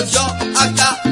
yo acá.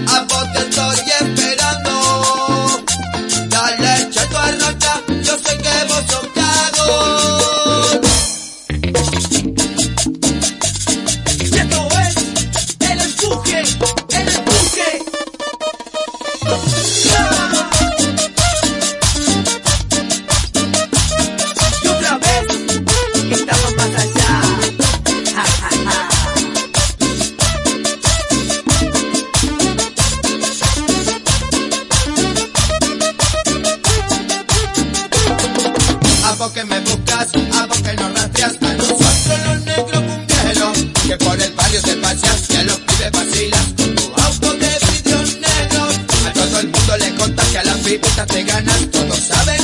vos que me buscas, a vos que nos rastreas, a nosotros los negros cumbieros, que por el barrio te paseas y a los pibes vacilas con tu auto de vidrio negro. A todo el mundo le contas que a las pibitas te ganas, todos saben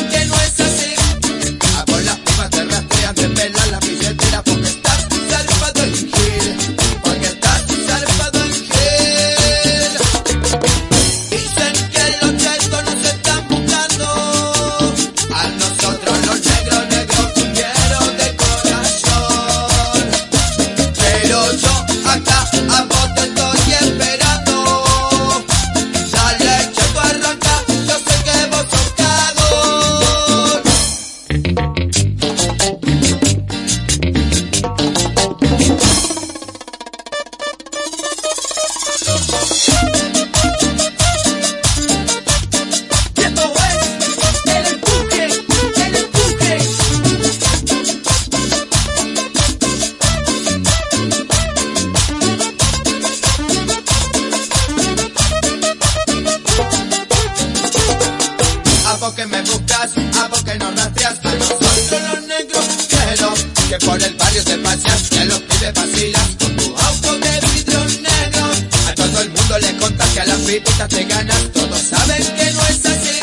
buscas, a vos que no rastreas, a nosotros los negros quiero que por el barrio te paseas, que los pibes vacilas con tu auto de vidrio negro. A todo el mundo le contas que a las pipitas te ganas, todos saben que no es así.